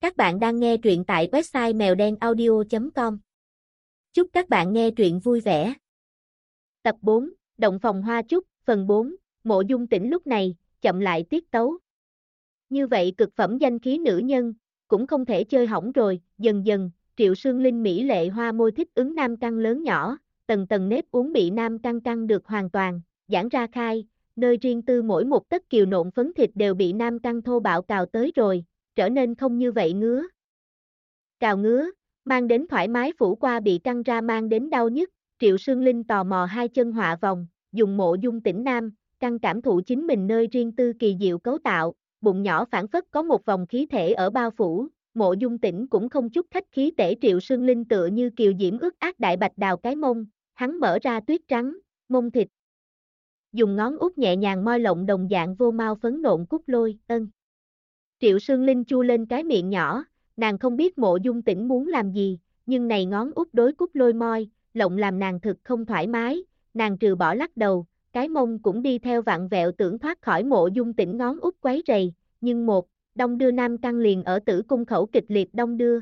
Các bạn đang nghe truyện tại website mèo đen audio.com. Chúc các bạn nghe truyện vui vẻ. Tập 4, Động phòng hoa trúc, phần 4, Mộ Dung Tĩnh lúc này, chậm lại tiết tấu. Như vậy cực phẩm danh khí nữ nhân, cũng không thể chơi hỏng rồi, dần dần, Triệu Sương Linh mỹ lệ hoa môi thích ứng nam căng lớn nhỏ, tầng tầng nếp uống bị nam căng căng được hoàn toàn, giãn ra khai, nơi riêng tư mỗi một tấc kiều nộn phấn thịt đều bị nam căng thô bạo cào tới rồi, trở nên không như vậy ngứa. Cào ngứa, mang đến thoải mái phủ qua bị căng ra mang đến đau nhức, Triệu Sương Linh tò mò hai chân họa vòng, dùng mộ dung tỉnh nam, căng cảm thụ chính mình nơi riêng tư kỳ diệu cấu tạo, bụng nhỏ phản phất có một vòng khí thể ở bao phủ, mộ dung tỉnh cũng không chút khách khí tể Triệu Sương Linh tựa như kiều diễm ước ác đại bạch đào cái mông, hắn mở ra tuyết trắng, mông thịt. Dùng ngón út nhẹ nhàng moi lộng đồng dạng vô mau phấn nộn cúc lôi, ân. Triệu Sương Linh chu lên cái miệng nhỏ, nàng không biết mộ dung tỉnh muốn làm gì, nhưng này ngón út đối cúc lôi moi, lộng làm nàng thực không thoải mái, nàng trừ bỏ lắc đầu, cái mông cũng đi theo vạn vẹo tưởng thoát khỏi mộ dung tỉnh ngón út quấy rầy, nhưng một, đông đưa nam căng liền ở tử cung khẩu kịch liệt đông đưa.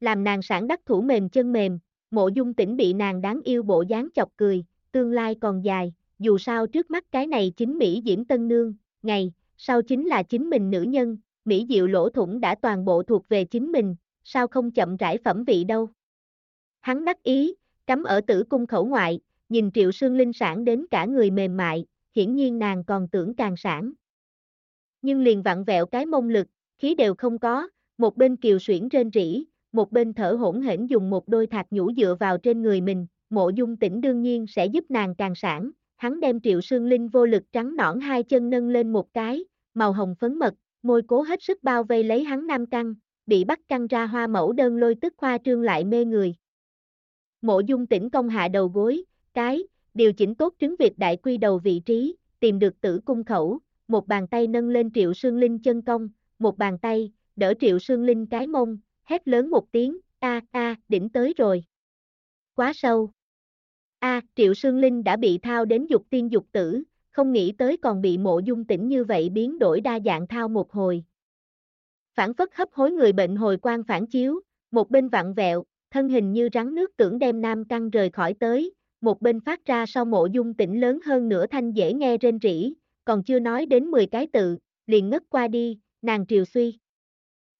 Làm nàng sản đắc thủ mềm chân mềm, mộ dung tỉnh bị nàng đáng yêu bộ dáng chọc cười, tương lai còn dài, dù sao trước mắt cái này chính Mỹ Diễm Tân Nương, ngày, sau chính là chính mình nữ nhân, Mỹ Diệu lỗ thủng đã toàn bộ thuộc về chính mình, sao không chậm rãi phẩm vị đâu. Hắn đắc ý, cắm ở tử cung khẩu ngoại, nhìn Triệu Sương Linh sản đến cả người mềm mại, hiển nhiên nàng còn tưởng càng sản. Nhưng liền vặn vẹo cái mông lực, khí đều không có, một bên kiều xuyển trên rỉ, một bên thở hỗn hển dùng một đôi thạch nhũ dựa vào trên người mình, mộ dung tỉnh đương nhiên sẽ giúp nàng càng sản, hắn đem triệu sương linh vô lực trắng nõn hai chân nâng lên một cái, màu hồng phấn mật, môi cố hết sức bao vây lấy hắn nam căng, bị bắt căng ra hoa mẫu đơn lôi tức khoa trương lại mê người. Mộ dung tỉnh công hạ đầu gối, cái, điều chỉnh tốt trứng Việt đại quy đầu vị trí, tìm được tử cung khẩu, một bàn tay nâng lên triệu sương linh chân công, một bàn tay, đỡ triệu sương linh cái mông, hét lớn một tiếng, a a, đỉnh tới rồi. Quá sâu. A, Triệu Sương Linh đã bị thao đến dục tiên dục tử, không nghĩ tới còn bị mộ dung tỉnh như vậy biến đổi đa dạng thao một hồi. Phản phất hấp hối người bệnh hồi quan phản chiếu, một bên vặn vẹo, thân hình như rắn nước tưởng đem nam căng rời khỏi tới, một bên phát ra sau mộ dung tỉnh lớn hơn nửa thanh dễ nghe rên rỉ, còn chưa nói đến 10 cái tự, liền ngất qua đi, nàng triều suy.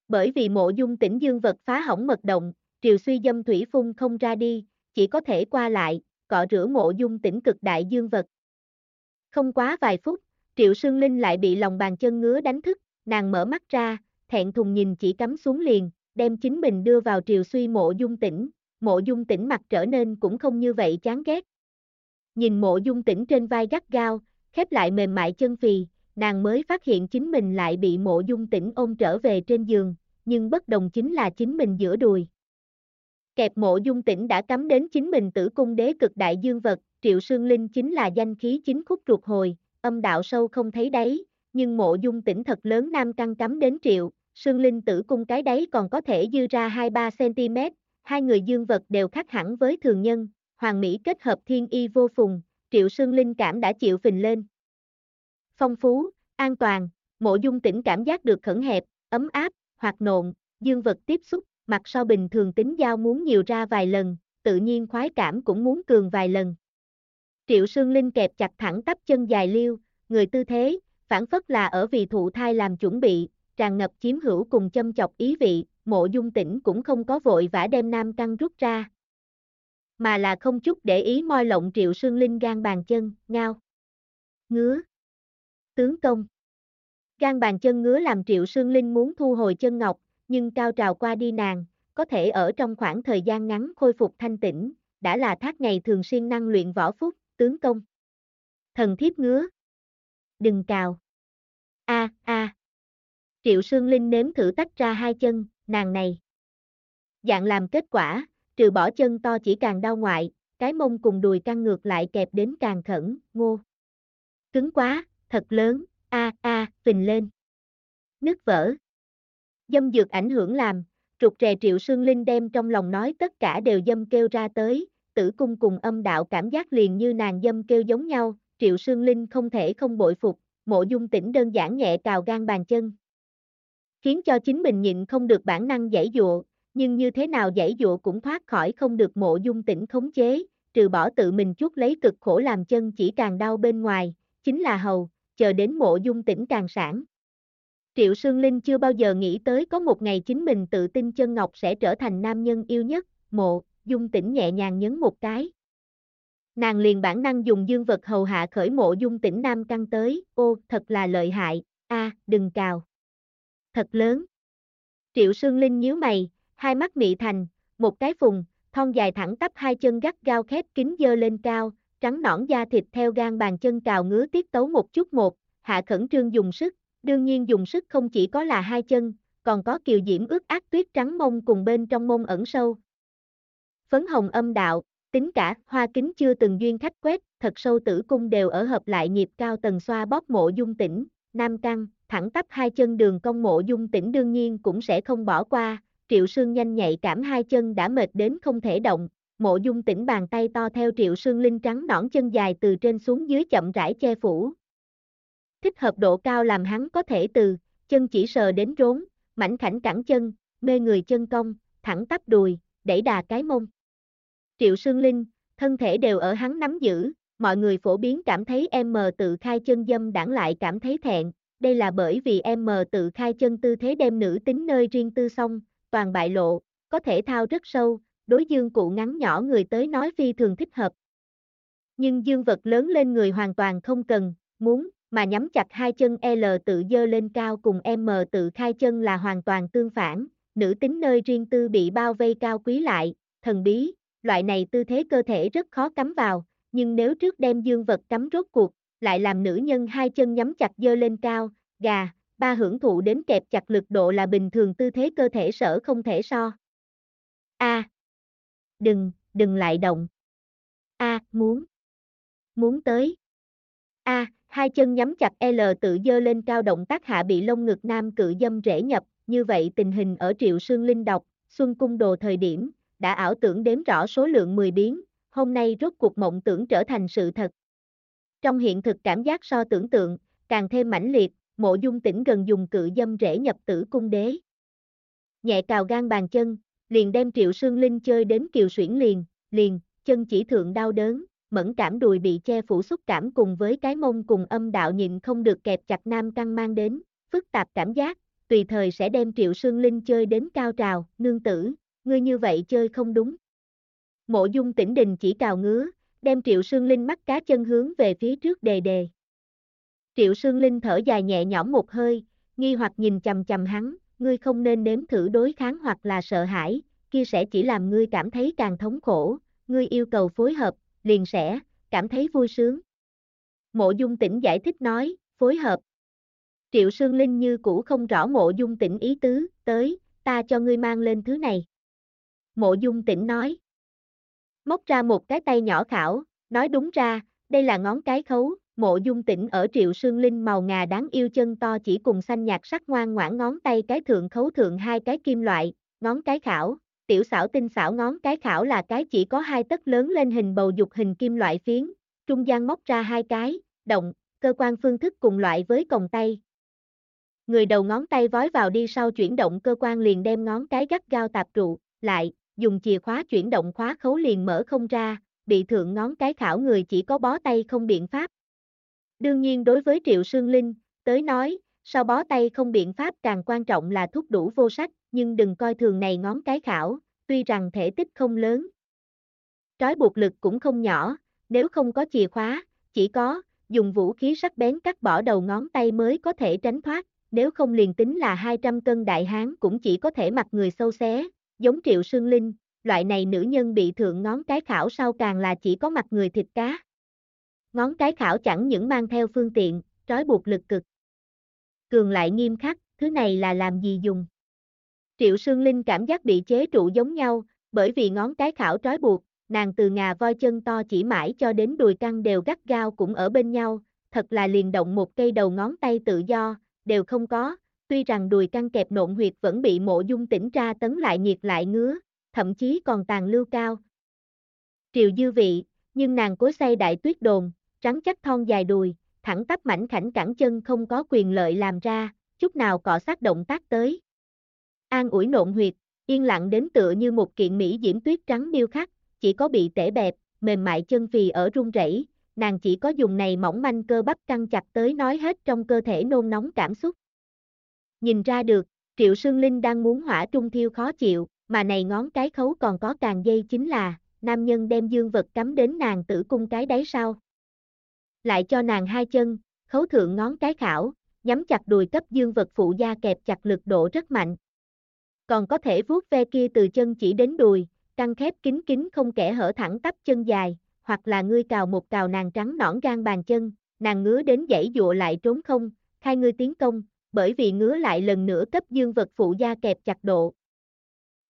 Bởi vì mộ dung tỉnh dương vật phá hỏng mật động, triều suy dâm thủy phun không ra đi, chỉ có thể qua lại, cọ rửa mộ dung tỉnh cực đại dương vật. Không quá vài phút, Triệu Sương Linh lại bị lòng bàn chân ngứa đánh thức, nàng mở mắt ra, thẹn thùng nhìn chỉ cắm xuống liền, đem chính mình đưa vào triều suy mộ dung tỉnh, mộ dung tỉnh mặt trở nên cũng không như vậy chán ghét. Nhìn mộ dung tỉnh trên vai gắt gao, khép lại mềm mại chân phì, nàng mới phát hiện chính mình lại bị mộ dung tỉnh ôm trở về trên giường, nhưng bất đồng chính là chính mình giữa đùi. Kẹp mộ dung tỉnh đã cắm đến chính mình tử cung đế cực đại dương vật, triệu sương linh chính là danh khí chính khúc ruột hồi, âm đạo sâu không thấy đáy, nhưng mộ dung tỉnh thật lớn nam căng cắm đến triệu, sương linh tử cung cái đáy còn có thể dư ra 2-3cm, hai người dương vật đều khác hẳn với thường nhân, hoàng mỹ kết hợp thiên y vô phùng, triệu sương linh cảm đã chịu phình lên. Phong phú, an toàn, mộ dung tỉnh cảm giác được khẩn hẹp, ấm áp, hoạt nộn, dương vật tiếp xúc, mặt sau bình thường tính giao muốn nhiều ra vài lần, tự nhiên khoái cảm cũng muốn cường vài lần. Triệu Sương Linh kẹp chặt thẳng tắp chân dài liêu, người tư thế, phản phất là ở vì thụ thai làm chuẩn bị, tràn ngập chiếm hữu cùng châm chọc ý vị, mộ dung tỉnh cũng không có vội vã đem nam căng rút ra. Mà là không chút để ý moi lộng Triệu Sương Linh gan bàn chân, ngao. Ngứa. Tướng công. Gan bàn chân ngứa làm Triệu Sương Linh muốn thu hồi chân ngọc, nhưng cao trào qua đi nàng, có thể ở trong khoảng thời gian ngắn khôi phục thanh tĩnh, đã là thác ngày thường xuyên năng luyện võ phúc, tướng công. Thần thiếp ngứa. Đừng cào. A a. Triệu Sương Linh nếm thử tách ra hai chân, nàng này. Dạng làm kết quả, trừ bỏ chân to chỉ càng đau ngoại, cái mông cùng đùi căng ngược lại kẹp đến càng khẩn, ngô. Cứng quá, thật lớn, a a, phình lên. Nứt vỡ. Dâm dược ảnh hưởng làm, trục rè triệu sương linh đem trong lòng nói tất cả đều dâm kêu ra tới, tử cung cùng âm đạo cảm giác liền như nàng dâm kêu giống nhau, triệu sương linh không thể không bội phục, mộ dung tỉnh đơn giản nhẹ cào gan bàn chân. khiến cho chính mình nhịn không được bản năng giải dụa, nhưng như thế nào giải dụa cũng thoát khỏi không được mộ dung tỉnh khống chế, trừ bỏ tự mình chút lấy cực khổ làm chân chỉ càng đau bên ngoài, chính là hầu, chờ đến mộ dung tỉnh càng sản. Triệu Sương Linh chưa bao giờ nghĩ tới có một ngày chính mình tự tin chân ngọc sẽ trở thành nam nhân yêu nhất, mộ, dung tỉnh nhẹ nhàng nhấn một cái. Nàng liền bản năng dùng dương vật hầu hạ khởi mộ dung tỉnh nam căng tới, ô, thật là lợi hại, a, đừng cào. Thật lớn. Triệu Sương Linh nhíu mày, hai mắt mị thành, một cái phùng, thon dài thẳng tắp hai chân gắt gao khép kín dơ lên cao, trắng nõn da thịt theo gan bàn chân cào ngứa tiết tấu một chút một, hạ khẩn trương dùng sức, đương nhiên dùng sức không chỉ có là hai chân, còn có kiều diễm ướt ác tuyết trắng mông cùng bên trong mông ẩn sâu. Phấn hồng âm đạo, tính cả hoa kính chưa từng duyên khách quét, thật sâu tử cung đều ở hợp lại nhịp cao tầng xoa bóp mộ dung tỉnh, nam căng, thẳng tắp hai chân đường công mộ dung tỉnh đương nhiên cũng sẽ không bỏ qua, triệu sương nhanh nhạy cảm hai chân đã mệt đến không thể động, mộ dung tỉnh bàn tay to theo triệu sương linh trắng nõn chân dài từ trên xuống dưới chậm rãi che phủ. Thích hợp độ cao làm hắn có thể từ, chân chỉ sờ đến rốn, mảnh khảnh cẳng chân, mê người chân cong, thẳng tắp đùi, đẩy đà cái mông. Triệu Sương Linh, thân thể đều ở hắn nắm giữ, mọi người phổ biến cảm thấy em tự khai chân dâm đảng lại cảm thấy thẹn, đây là bởi vì em tự khai chân tư thế đem nữ tính nơi riêng tư xong, toàn bại lộ, có thể thao rất sâu, đối dương cụ ngắn nhỏ người tới nói phi thường thích hợp. Nhưng dương vật lớn lên người hoàn toàn không cần, muốn, mà nhắm chặt hai chân L tự dơ lên cao cùng M tự khai chân là hoàn toàn tương phản, nữ tính nơi riêng tư bị bao vây cao quý lại, thần bí, loại này tư thế cơ thể rất khó cắm vào, nhưng nếu trước đem dương vật cắm rốt cuộc, lại làm nữ nhân hai chân nhắm chặt dơ lên cao, gà, ba hưởng thụ đến kẹp chặt lực độ là bình thường tư thế cơ thể sở không thể so. A. Đừng, đừng lại động. A, muốn. Muốn tới. A, hai chân nhắm chặt L tự dơ lên cao động tác hạ bị lông ngực nam cự dâm rễ nhập, như vậy tình hình ở Triệu Sương Linh đọc, Xuân Cung Đồ thời điểm, đã ảo tưởng đếm rõ số lượng 10 biến, hôm nay rốt cuộc mộng tưởng trở thành sự thật. Trong hiện thực cảm giác so tưởng tượng, càng thêm mãnh liệt, mộ dung tỉnh gần dùng cự dâm rễ nhập tử cung đế. Nhẹ cào gan bàn chân, liền đem triệu sương linh chơi đến kiều xuyển liền, liền, chân chỉ thượng đau đớn, mẫn cảm đùi bị che phủ xúc cảm cùng với cái mông cùng âm đạo nhịn không được kẹp chặt nam căng mang đến, phức tạp cảm giác, tùy thời sẽ đem triệu sương linh chơi đến cao trào, nương tử, ngươi như vậy chơi không đúng. Mộ dung tỉnh đình chỉ cào ngứa, đem triệu sương linh mắt cá chân hướng về phía trước đề đề. Triệu sương linh thở dài nhẹ nhõm một hơi, nghi hoặc nhìn chầm chầm hắn, ngươi không nên nếm thử đối kháng hoặc là sợ hãi, kia sẽ chỉ làm ngươi cảm thấy càng thống khổ, ngươi yêu cầu phối hợp, liền sẽ, cảm thấy vui sướng. Mộ dung tỉnh giải thích nói, phối hợp. Triệu Sương Linh như cũ không rõ mộ dung tỉnh ý tứ, tới, ta cho ngươi mang lên thứ này. Mộ dung tỉnh nói. Móc ra một cái tay nhỏ khảo, nói đúng ra, đây là ngón cái khấu, mộ dung tỉnh ở triệu sương linh màu ngà đáng yêu chân to chỉ cùng xanh nhạt sắc ngoan ngoãn ngón tay cái thượng khấu thượng hai cái kim loại, ngón cái khảo, tiểu xảo tinh xảo ngón cái khảo là cái chỉ có hai tấc lớn lên hình bầu dục hình kim loại phiến, trung gian móc ra hai cái, động, cơ quan phương thức cùng loại với còng tay. Người đầu ngón tay vói vào đi sau chuyển động cơ quan liền đem ngón cái gắt gao tạp trụ, lại, dùng chìa khóa chuyển động khóa khấu liền mở không ra, bị thượng ngón cái khảo người chỉ có bó tay không biện pháp. Đương nhiên đối với Triệu Sương Linh, tới nói, sau bó tay không biện pháp càng quan trọng là thúc đủ vô sách, nhưng đừng coi thường này ngón cái khảo, tuy rằng thể tích không lớn. Trói buộc lực cũng không nhỏ, nếu không có chìa khóa, chỉ có, dùng vũ khí sắc bén cắt bỏ đầu ngón tay mới có thể tránh thoát, nếu không liền tính là 200 cân đại hán cũng chỉ có thể mặc người sâu xé, giống triệu sương linh, loại này nữ nhân bị thượng ngón cái khảo sau càng là chỉ có mặt người thịt cá. Ngón cái khảo chẳng những mang theo phương tiện, trói buộc lực cực. Cường lại nghiêm khắc, thứ này là làm gì dùng? Triệu Sương Linh cảm giác bị chế trụ giống nhau, bởi vì ngón cái khảo trói buộc, nàng từ ngà voi chân to chỉ mãi cho đến đùi căng đều gắt gao cũng ở bên nhau, thật là liền động một cây đầu ngón tay tự do, đều không có, tuy rằng đùi căng kẹp nộn huyệt vẫn bị mộ dung tỉnh ra tấn lại nhiệt lại ngứa, thậm chí còn tàn lưu cao. Triều dư vị, nhưng nàng cố say đại tuyết đồn, trắng chắc thon dài đùi, thẳng tắp mảnh khảnh cẳng chân không có quyền lợi làm ra, chút nào cọ sát động tác tới. An ủi nộn huyệt, yên lặng đến tựa như một kiện mỹ diễm tuyết trắng điêu khắc, chỉ có bị tể bẹp, mềm mại chân phì ở run rẩy, nàng chỉ có dùng này mỏng manh cơ bắp căng chặt tới nói hết trong cơ thể nôn nóng cảm xúc. Nhìn ra được, Triệu Sương Linh đang muốn hỏa trung thiêu khó chịu, mà này ngón cái khấu còn có càng dây chính là, nam nhân đem dương vật cắm đến nàng tử cung cái đáy sau. Lại cho nàng hai chân, khấu thượng ngón cái khảo, nhắm chặt đùi cấp dương vật phụ da kẹp chặt lực độ rất mạnh. Còn có thể vuốt ve kia từ chân chỉ đến đùi, căng khép kín kín không kẻ hở thẳng tắp chân dài, hoặc là ngươi cào một cào nàng trắng nõn gan bàn chân, nàng ngứa đến dãy dụa lại trốn không, khai ngươi tiến công, bởi vì ngứa lại lần nữa cấp dương vật phụ da kẹp chặt độ.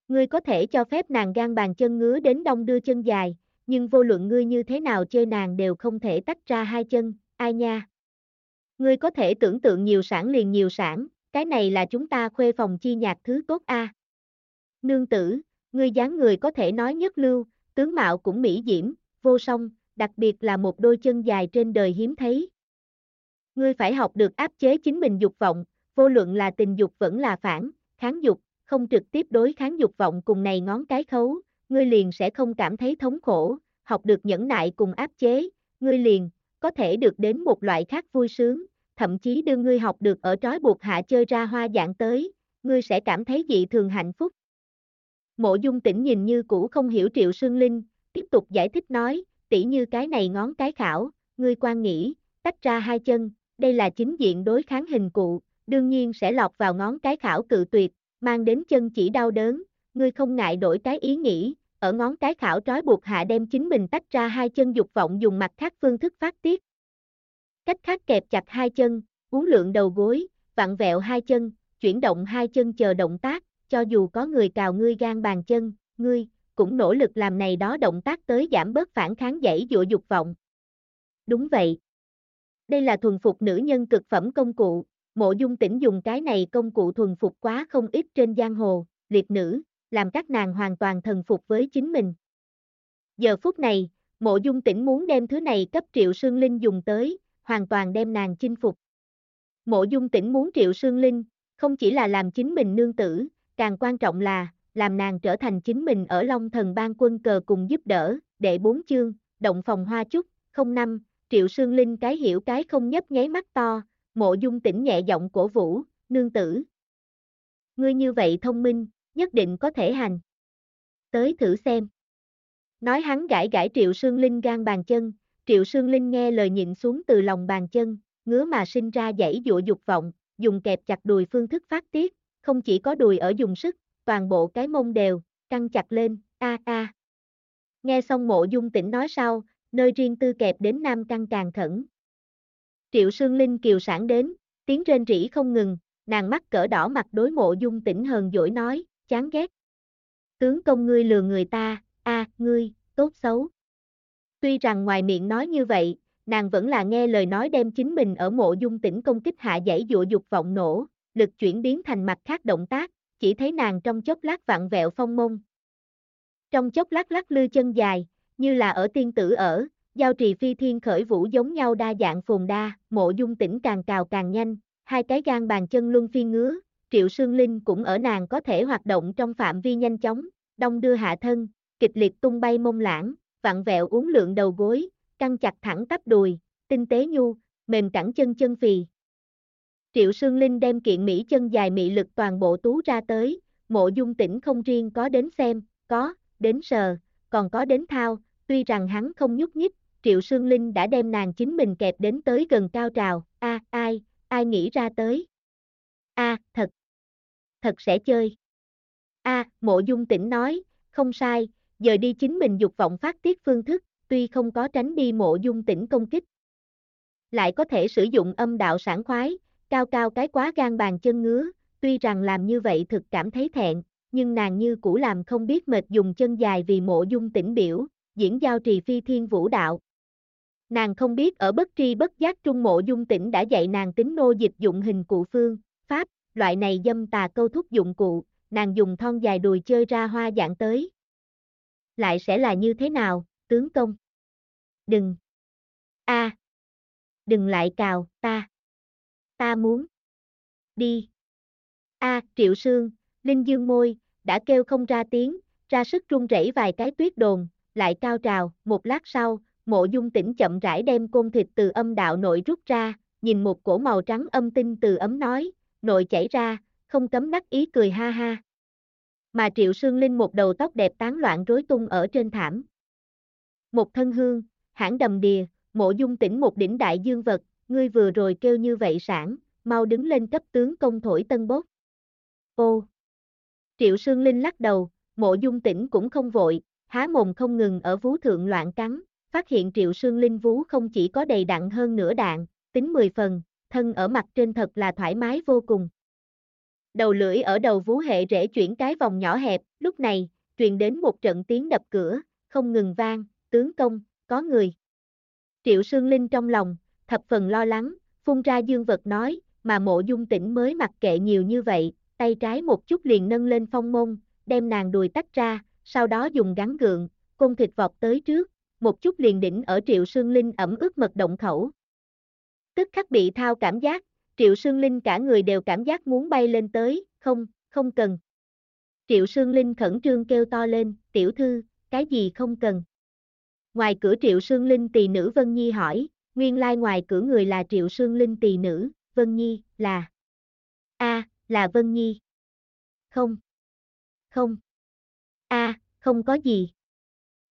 Ngươi có thể cho phép nàng gan bàn chân ngứa đến đông đưa chân dài, nhưng vô luận ngươi như thế nào chơi nàng đều không thể tách ra hai chân, ai nha. Ngươi có thể tưởng tượng nhiều sản liền nhiều sản, cái này là chúng ta khuê phòng chi nhạc thứ tốt a. Nương tử, ngươi dáng người có thể nói nhất lưu, tướng mạo cũng mỹ diễm, vô song, đặc biệt là một đôi chân dài trên đời hiếm thấy. Ngươi phải học được áp chế chính mình dục vọng, vô luận là tình dục vẫn là phản, kháng dục, không trực tiếp đối kháng dục vọng cùng này ngón cái khấu, ngươi liền sẽ không cảm thấy thống khổ, học được nhẫn nại cùng áp chế, ngươi liền, có thể được đến một loại khác vui sướng, thậm chí đưa ngươi học được ở trói buộc hạ chơi ra hoa dạng tới, ngươi sẽ cảm thấy dị thường hạnh phúc. Mộ dung tỉnh nhìn như cũ không hiểu triệu sương linh, tiếp tục giải thích nói, tỉ như cái này ngón cái khảo, ngươi quan nghĩ, tách ra hai chân, đây là chính diện đối kháng hình cụ, đương nhiên sẽ lọt vào ngón cái khảo cự tuyệt, mang đến chân chỉ đau đớn, ngươi không ngại đổi cái ý nghĩ, ở ngón cái khảo trói buộc hạ đem chính mình tách ra hai chân dục vọng dùng mặt khác phương thức phát tiết. Cách khác kẹp chặt hai chân, uốn lượng đầu gối, vặn vẹo hai chân, chuyển động hai chân chờ động tác, cho dù có người cào ngươi gan bàn chân, ngươi, cũng nỗ lực làm này đó động tác tới giảm bớt phản kháng dãy dụa dục vọng. Đúng vậy. Đây là thuần phục nữ nhân cực phẩm công cụ, mộ dung tỉnh dùng cái này công cụ thuần phục quá không ít trên giang hồ, liệt nữ, làm các nàng hoàn toàn thần phục với chính mình. Giờ phút này, mộ dung tỉnh muốn đem thứ này cấp triệu sương linh dùng tới, hoàn toàn đem nàng chinh phục. Mộ dung tỉnh muốn triệu sương linh, không chỉ là làm chính mình nương tử, càng quan trọng là, làm nàng trở thành chính mình ở Long Thần Ban quân cờ cùng giúp đỡ, đệ bốn chương, động phòng hoa chúc, không năm, triệu sương linh cái hiểu cái không nhấp nháy mắt to, mộ dung tỉnh nhẹ giọng cổ vũ, nương tử. Ngươi như vậy thông minh, nhất định có thể hành. Tới thử xem. Nói hắn gãi gãi triệu sương linh gan bàn chân, triệu sương linh nghe lời nhịn xuống từ lòng bàn chân, ngứa mà sinh ra dãy dụa dục vọng, dùng kẹp chặt đùi phương thức phát tiết, không chỉ có đùi ở dùng sức, toàn bộ cái mông đều, căng chặt lên, a a. Nghe xong mộ dung tỉnh nói sau, nơi riêng tư kẹp đến nam căng càng khẩn. Triệu Sương Linh kiều sản đến, tiếng rên rỉ không ngừng, nàng mắt cỡ đỏ mặt đối mộ dung tỉnh hờn dỗi nói, chán ghét. Tướng công ngươi lừa người ta, a ngươi, tốt xấu. Tuy rằng ngoài miệng nói như vậy, nàng vẫn là nghe lời nói đem chính mình ở mộ dung tỉnh công kích hạ dãy dụa dục vọng nổ, lực chuyển biến thành mặt khác động tác, chỉ thấy nàng trong chốc lát vặn vẹo phong mông. Trong chốc lát lắc lư chân dài, như là ở tiên tử ở, giao trì phi thiên khởi vũ giống nhau đa dạng phồn đa, mộ dung tỉnh càng cào càng nhanh, hai cái gan bàn chân luân phiên ngứa, triệu sương linh cũng ở nàng có thể hoạt động trong phạm vi nhanh chóng, đông đưa hạ thân, kịch liệt tung bay mông lãng, vặn vẹo uống lượng đầu gối, căng chặt thẳng tắp đùi, tinh tế nhu, mềm cẳng chân chân phì, Triệu Sương Linh đem kiện Mỹ chân dài mị lực toàn bộ tú ra tới, mộ dung tỉnh không riêng có đến xem, có, đến sờ, còn có đến thao, tuy rằng hắn không nhúc nhích, Triệu Sương Linh đã đem nàng chính mình kẹp đến tới gần cao trào, a ai, ai nghĩ ra tới. a thật, thật sẽ chơi. a mộ dung tỉnh nói, không sai, giờ đi chính mình dục vọng phát tiết phương thức, tuy không có tránh đi mộ dung tỉnh công kích. Lại có thể sử dụng âm đạo sản khoái, cao cao cái quá gan bàn chân ngứa, tuy rằng làm như vậy thực cảm thấy thẹn, nhưng nàng như cũ làm không biết mệt dùng chân dài vì mộ dung tỉnh biểu, diễn giao trì phi thiên vũ đạo. Nàng không biết ở bất tri bất giác trung mộ dung tỉnh đã dạy nàng tính nô dịch dụng hình cụ phương, pháp, loại này dâm tà câu thúc dụng cụ, nàng dùng thon dài đùi chơi ra hoa dạng tới. Lại sẽ là như thế nào, tướng công? Đừng! a Đừng lại cào, ta! Ta muốn. đi. A, Triệu Sương, Linh Dương môi, đã kêu không ra tiếng, ra sức run rẩy vài cái tuyết đồn, lại cao trào, một lát sau, mộ dung tỉnh chậm rãi đem côn thịt từ âm đạo nội rút ra, nhìn một cổ màu trắng âm tinh từ ấm nói, nội chảy ra, không cấm đắc ý cười ha ha. Mà Triệu Sương Linh một đầu tóc đẹp tán loạn rối tung ở trên thảm. Một thân hương, hãng đầm đìa, mộ dung tỉnh một đỉnh đại dương vật, ngươi vừa rồi kêu như vậy sản, mau đứng lên cấp tướng công thổi tân bốt. Ô! Triệu Sương Linh lắc đầu, mộ dung tỉnh cũng không vội, há mồm không ngừng ở vú thượng loạn cắn, phát hiện Triệu Sương Linh vú không chỉ có đầy đặn hơn nửa đạn, tính 10 phần, thân ở mặt trên thật là thoải mái vô cùng. Đầu lưỡi ở đầu vú hệ rễ chuyển cái vòng nhỏ hẹp, lúc này, truyền đến một trận tiếng đập cửa, không ngừng vang, tướng công, có người. Triệu Sương Linh trong lòng, thập phần lo lắng, phun ra dương vật nói, mà mộ dung tỉnh mới mặc kệ nhiều như vậy, tay trái một chút liền nâng lên phong môn, đem nàng đùi tách ra, sau đó dùng gắn gượng, côn thịt vọt tới trước, một chút liền đỉnh ở Triệu Sương Linh ẩm ướt mật động khẩu. Tức khắc bị thao cảm giác, Triệu Sương Linh cả người đều cảm giác muốn bay lên tới, không, không cần. Triệu Sương Linh khẩn trương kêu to lên, tiểu thư, cái gì không cần. Ngoài cửa Triệu Sương Linh tỳ nữ Vân Nhi hỏi, nguyên lai ngoài cửa người là Triệu Sương Linh tỳ nữ, Vân Nhi, là... a là Vân Nhi. Không. Không. a không có gì.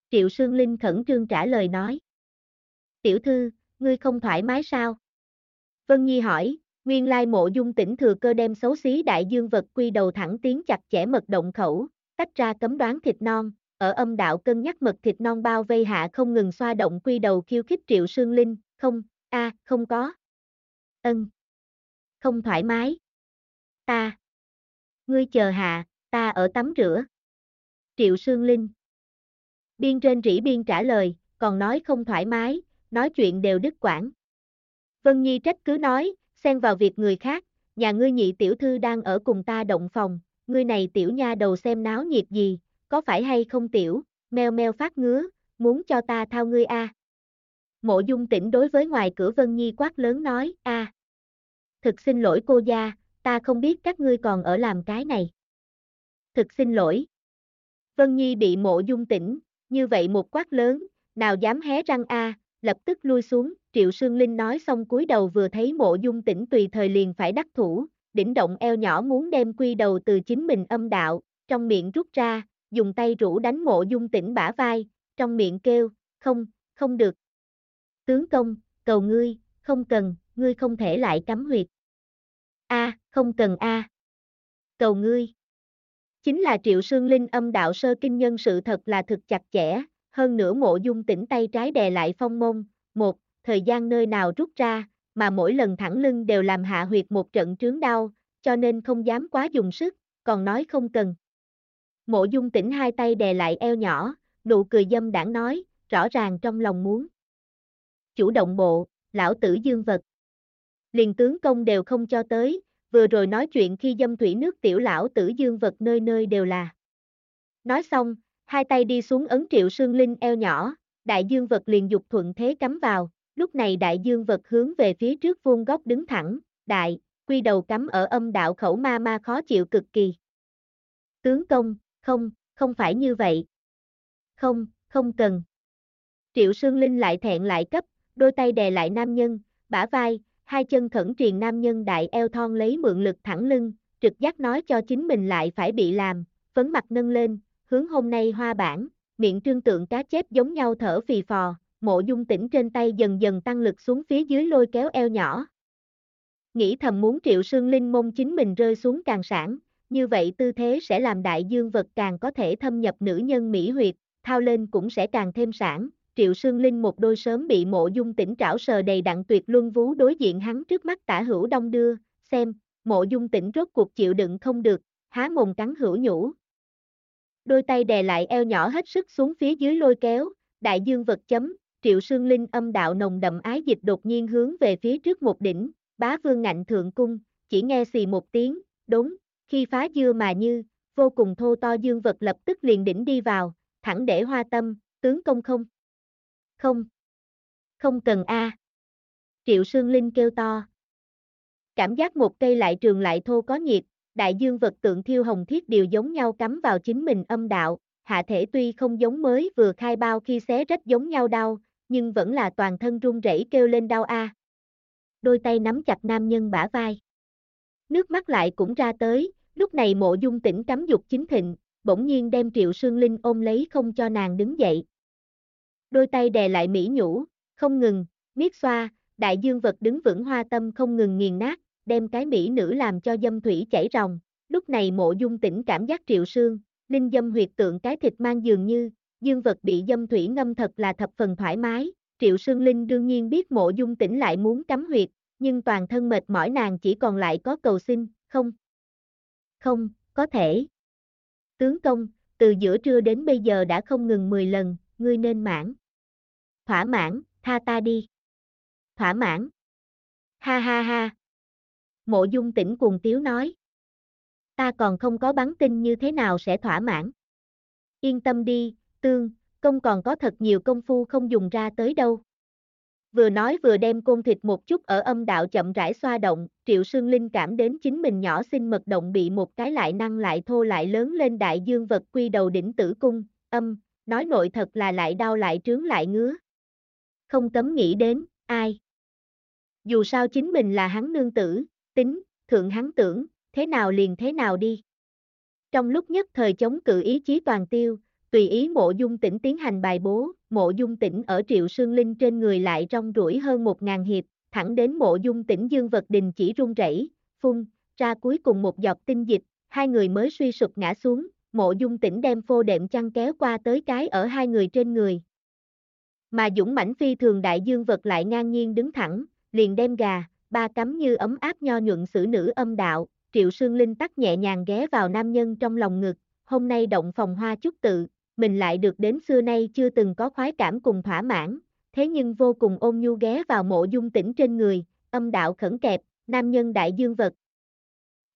Triệu Sương Linh khẩn trương trả lời nói. Tiểu thư, ngươi không thoải mái sao? Vân Nhi hỏi, nguyên lai mộ dung tỉnh thừa cơ đem xấu xí đại dương vật quy đầu thẳng tiến chặt chẽ mật động khẩu, tách ra cấm đoán thịt non, ở âm đạo cân nhắc mật thịt non bao vây hạ không ngừng xoa động quy đầu khiêu khích triệu sương linh, không, a không có. Ân. Không thoải mái. Ta. Ngươi chờ hạ, ta ở tắm rửa. Triệu sương linh. Biên trên rỉ biên trả lời, còn nói không thoải mái, nói chuyện đều đứt quãng. Vân Nhi trách cứ nói, xen vào việc người khác, nhà ngươi nhị tiểu thư đang ở cùng ta động phòng, ngươi này tiểu nha đầu xem náo nhiệt gì, có phải hay không tiểu, meo meo phát ngứa, muốn cho ta thao ngươi a. Mộ dung tỉnh đối với ngoài cửa Vân Nhi quát lớn nói, a. Thực xin lỗi cô gia, ta không biết các ngươi còn ở làm cái này. Thực xin lỗi. Vân Nhi bị mộ dung tỉnh, như vậy một quát lớn, nào dám hé răng a, lập tức lui xuống, Triệu Sương Linh nói xong cúi đầu vừa thấy mộ dung tỉnh tùy thời liền phải đắc thủ, đỉnh động eo nhỏ muốn đem quy đầu từ chính mình âm đạo, trong miệng rút ra, dùng tay rũ đánh mộ dung tỉnh bả vai, trong miệng kêu, không, không được. Tướng công, cầu ngươi, không cần, ngươi không thể lại cắm huyệt. A, không cần a. Cầu ngươi. Chính là Triệu Sương Linh âm đạo sơ kinh nhân sự thật là thực chặt chẽ, hơn nữa mộ dung tỉnh tay trái đè lại phong môn, một, thời gian nơi nào rút ra, mà mỗi lần thẳng lưng đều làm hạ huyệt một trận trướng đau, cho nên không dám quá dùng sức, còn nói không cần. Mộ dung tỉnh hai tay đè lại eo nhỏ, nụ cười dâm đảng nói, rõ ràng trong lòng muốn. Chủ động bộ, lão tử dương vật. Liền tướng công đều không cho tới, vừa rồi nói chuyện khi dâm thủy nước tiểu lão tử dương vật nơi nơi đều là. Nói xong, hai tay đi xuống ấn triệu sương linh eo nhỏ, đại dương vật liền dục thuận thế cắm vào, lúc này đại dương vật hướng về phía trước vuông góc đứng thẳng, đại, quy đầu cắm ở âm đạo khẩu ma ma khó chịu cực kỳ. Tướng công, không, không phải như vậy. Không, không cần. Triệu Sương Linh lại thẹn lại cấp, đôi tay đè lại nam nhân, bả vai, hai chân khẩn truyền nam nhân đại eo thon lấy mượn lực thẳng lưng, trực giác nói cho chính mình lại phải bị làm, phấn mặt nâng lên, hướng hôm nay hoa bản, miệng trương tượng cá chép giống nhau thở phì phò, mộ dung tỉnh trên tay dần dần tăng lực xuống phía dưới lôi kéo eo nhỏ. Nghĩ thầm muốn triệu sương linh mông chính mình rơi xuống càng sản, như vậy tư thế sẽ làm đại dương vật càng có thể thâm nhập nữ nhân mỹ huyệt, thao lên cũng sẽ càng thêm sản. Triệu Sương Linh một đôi sớm bị mộ dung tỉnh trảo sờ đầy đặn tuyệt luân vú đối diện hắn trước mắt tả hữu đông đưa, xem, mộ dung tỉnh rốt cuộc chịu đựng không được, há mồm cắn hữu nhũ. Đôi tay đè lại eo nhỏ hết sức xuống phía dưới lôi kéo, đại dương vật chấm, triệu sương linh âm đạo nồng đậm ái dịch đột nhiên hướng về phía trước một đỉnh, bá vương ngạnh thượng cung, chỉ nghe xì một tiếng, đúng, khi phá dưa mà như, vô cùng thô to dương vật lập tức liền đỉnh đi vào, thẳng để hoa tâm, tướng công không. Không. Không cần a. Triệu Sương Linh kêu to. cảm giác một cây lại trường lại thô có nhiệt, đại dương vật tượng thiêu hồng thiết đều giống nhau cắm vào chính mình âm đạo, hạ thể tuy không giống mới vừa khai bao khi xé rách giống nhau đau, nhưng vẫn là toàn thân run rẩy kêu lên đau a. Đôi tay nắm chặt nam nhân bả vai. Nước mắt lại cũng ra tới, lúc này mộ dung tỉnh cắm dục chính thịnh, bỗng nhiên đem triệu sương linh ôm lấy không cho nàng đứng dậy. Đôi tay đè lại mỹ nhũ, không ngừng, miết xoa, đại dương vật đứng vững hoa tâm không ngừng nghiền nát, đem cái mỹ nữ làm cho dâm thủy chảy ròng. Lúc này mộ dung tỉnh cảm giác triệu sương, linh dâm huyệt tượng cái thịt mang dường như, dương vật bị dâm thủy ngâm thật là thập phần thoải mái. Triệu Sương Linh đương nhiên biết mộ dung tỉnh lại muốn cắm huyệt, nhưng toàn thân mệt mỏi nàng chỉ còn lại có cầu xin, không. Không, có thể. Tướng công, từ giữa trưa đến bây giờ đã không ngừng 10 lần, ngươi nên mãn. Thỏa mãn, tha ta đi. Thỏa mãn. Ha ha ha. Mộ dung tỉnh cuồng tiếu nói. Ta còn không có bắn tin như thế nào sẽ thỏa mãn. Yên tâm đi, tương, công còn có thật nhiều công phu không dùng ra tới đâu. Vừa nói vừa đem côn thịt một chút ở âm đạo chậm rãi xoa động, Triệu Sương Linh cảm đến chính mình nhỏ xinh mật động bị một cái lại năng lại thô lại lớn lên đại dương vật quy đầu đỉnh tử cung, âm, nói nội thật là lại đau lại trướng lại ngứa. Không cấm nghĩ đến, ai? Dù sao chính mình là hắn nương tử, tính, thượng hắn tưởng, thế nào liền thế nào đi. Trong lúc nhất thời chống cự ý chí toàn tiêu, tùy ý mộ dung tỉnh tiến hành bài bố, mộ dung tỉnh ở triệu sương linh trên người lại rong rủi hơn một ngàn hiệp, thẳng đến mộ dung tỉnh dương vật đình chỉ run rẩy, phun, ra cuối cùng một giọt tinh dịch, hai người mới suy sụp ngã xuống, mộ dung tỉnh đem phô đệm chăn kéo qua tới cái ở hai người trên người. Mà dũng mãnh phi thường đại dương vật lại ngang nhiên đứng thẳng, liền đem gà, ba cắm như ấm áp nho nhuận xử nữ âm đạo, triệu sương linh tắt nhẹ nhàng ghé vào nam nhân trong lòng ngực, hôm nay động phòng hoa chút tự, mình lại được đến xưa nay chưa từng có khoái cảm cùng thỏa mãn, thế nhưng vô cùng ôn nhu ghé vào mộ dung tỉnh trên người, âm đạo khẩn kẹp, nam nhân đại dương vật.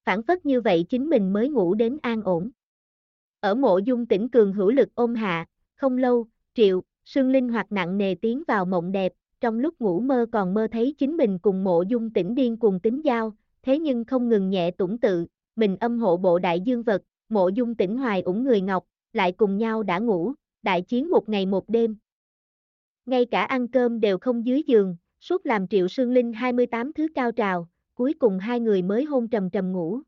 Phản phất như vậy chính mình mới ngủ đến an ổn. Ở mộ dung tỉnh cường hữu lực ôm hạ, không lâu, triệu, sương linh hoạt nặng nề tiến vào mộng đẹp, trong lúc ngủ mơ còn mơ thấy chính mình cùng mộ dung tỉnh điên cùng tính giao, thế nhưng không ngừng nhẹ tủng tự, mình âm hộ bộ đại dương vật, mộ dung tỉnh hoài ủng người ngọc, lại cùng nhau đã ngủ, đại chiến một ngày một đêm. Ngay cả ăn cơm đều không dưới giường, suốt làm triệu sương linh 28 thứ cao trào, cuối cùng hai người mới hôn trầm trầm ngủ.